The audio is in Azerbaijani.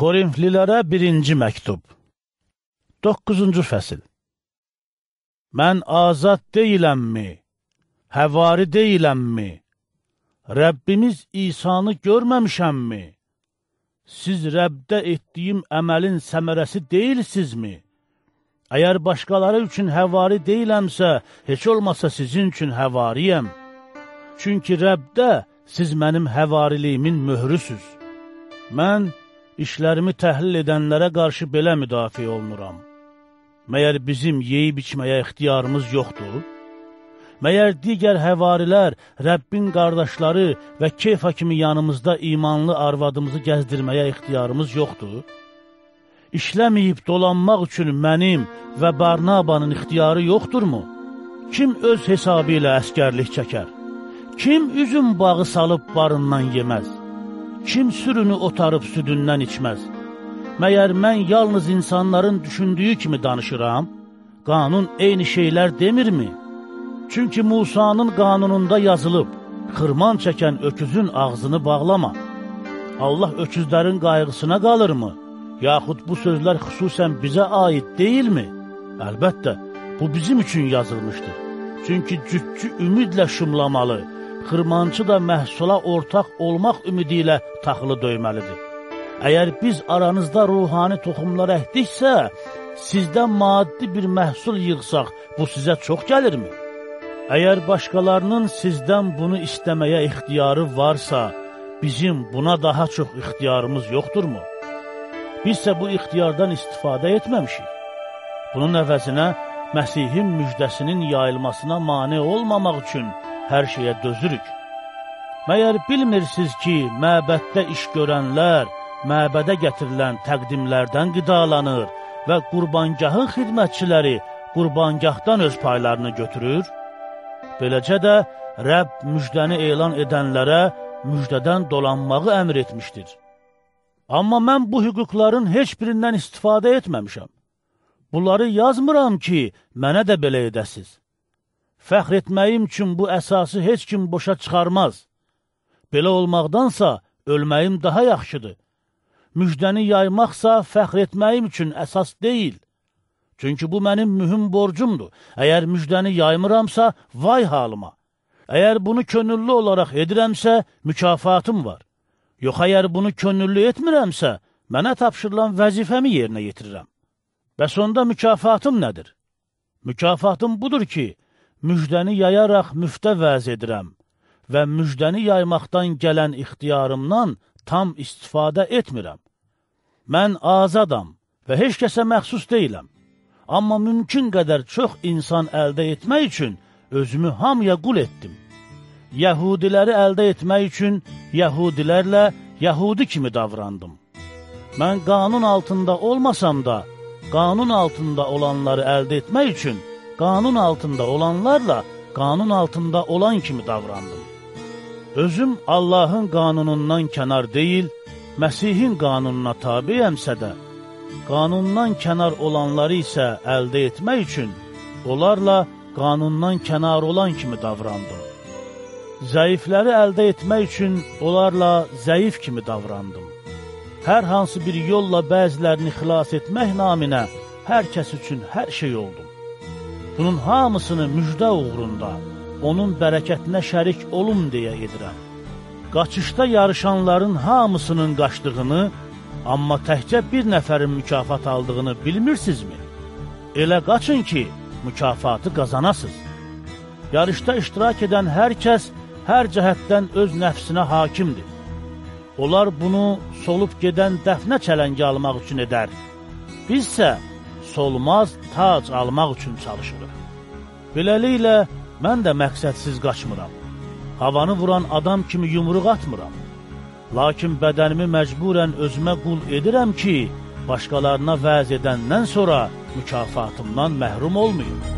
Korinflilərə birinci məktub 9-cu fəsil Mən azad deyiləmmi? Həvari deyiləmmi? Rəbbimiz İsanı görməmişəmmi? Siz Rəbdə etdiyim əməlin səmərəsi deyilsizmi? Əgər başqaları üçün həvari deyiləmsə, heç olmasa sizin üçün həvariyəm. Çünki Rəbdə siz mənim həvariliyimin möhrüsüz. Mən işlərimi təhlil edənlərə qarşı belə müdafiə olunuram. Məyər bizim yeyib içməyə ixtiyarımız yoxdur? Məyər digər həvarilər, Rəbbin qardaşları və keyfa kimi yanımızda imanlı arvadımızı gəzdirməyə ixtiyarımız yoxdur? İşləməyib dolanmaq üçün mənim və Barnabanın ixtiyarı yoxdurmu? Kim öz hesabı ilə əskərlik çəkər? Kim üzüm bağı salıb barından yeməz? Kim sürünü otarıb südündən içməz? Məyər mən yalnız insanların düşündüyü kimi danışıram? Qanun eyni şeylər demirmi? Çünki Musanın qanununda yazılıb, xırman çəkən öküzün ağzını bağlama. Allah öküzlərin qayğısına qalırmı? Yaxud bu sözlər xüsusən bizə aid deyilmi? Əlbəttə, bu bizim üçün yazılmışdır. Çünki cütçü ümidlə şumlamalı, xırmançı da məhsula ortaq olmaq ümidi ilə taxılı döyməlidir. Əgər biz aranızda ruhani toxumlar əkdiksə, sizdən maddi bir məhsul yığsaq, bu sizə çox gəlirmi? Əgər başqalarının sizdən bunu istəməyə ixtiyarı varsa, bizim buna daha çox ixtiyarımız yoxdurmu? Bizsə bu ixtiyardan istifadə etməmişik. Bunun əvəzinə Məsihin müjdəsinin yayılmasına mane olmamaq üçün hər şeyə dözürük. Məyər bilmirsiniz ki, məbəddə iş görənlər məbədə gətirilən təqdimlərdən qidalanır və qurbangahın xidmətçiləri qurbangahdan öz paylarını götürür? Beləcə də Rəbb müjdəni elan edənlərə müjdədən dolanmağı əmr etmişdir. Amma mən bu hüquqların heç birindən istifadə etməmişəm. Bunları yazmıram ki, mənə də belə edəsiz. Fəxr etməyim üçün bu əsası heç kim boşa çıxarmaz. Belə olmaqdansa, ölməyim daha yaxşıdır. Müjdəni yaymaqsa fəxr etməyim üçün əsas deyil. Çünki bu mənim mühüm borcumdur. Əgər müjdəni yaymıramsa, vay halıma. Əgər bunu könüllü olaraq edirəmsə, mükafatım var. Yox, əgər bunu könüllü etmirəmsə, mənə tapşırılan vəzifəmi yerinə yetirirəm. Bəs onda mükafatım nədir? Mükafatım budur ki, müjdəni yayaraq müftə vəz edirəm və müjdəni yaymaqdan gələn ixtiyarımdan tam istifadə etmirəm. Mən azadam və heç kəsə məxsus deyiləm. Amma mümkün qədər çox insan əldə etmək üçün özümü hamıya qul etdim. Yəhudiləri əldə etmək üçün yəhudilərlə yəhudi kimi davrandım. Mən qanun altında olmasam da, qanun altında olanları əldə etmək üçün qanun altında olanlarla qanun altında olan kimi davrandım. Özüm Allahın qanunundan kənar deyil, Məsihin qanununa tabiyəmsə də, qanundan kənar olanları isə əldə etmək üçün onlarla qanundan kənar olan kimi davrandım. Zəifləri əldə etmək üçün onlarla zəif kimi davrandım. Hər hansı bir yolla bəzilərini xilas etmək naminə hər kəs üçün hər şey oldum. Bunun hamısını müjdə uğrunda, onun bərəkətinə şərik olum deyə edirəm. Qaçışda yarışanların hamısının qaçdığını, amma təkcə bir nəfərin mükafat aldığını bilmirsinizmi? Elə qaçın ki, mükafatı qazanasız. Yarışda iştirak edən hər kəs hər cəhətdən öz nəfsinə hakimdir. Onlar bunu solub gedən dəfnə çələngi almaq üçün edər. Bizsə solmaz tac almaq üçün çalışırıq. Beləliklə, mən də məqsədsiz qaçmıram. Havanı vuran adam kimi yumruq atmıram. Lakin bədənimi məcburən özümə qul edirəm ki, başqalarına vəz edəndən sonra mükafatımdan məhrum olmayım.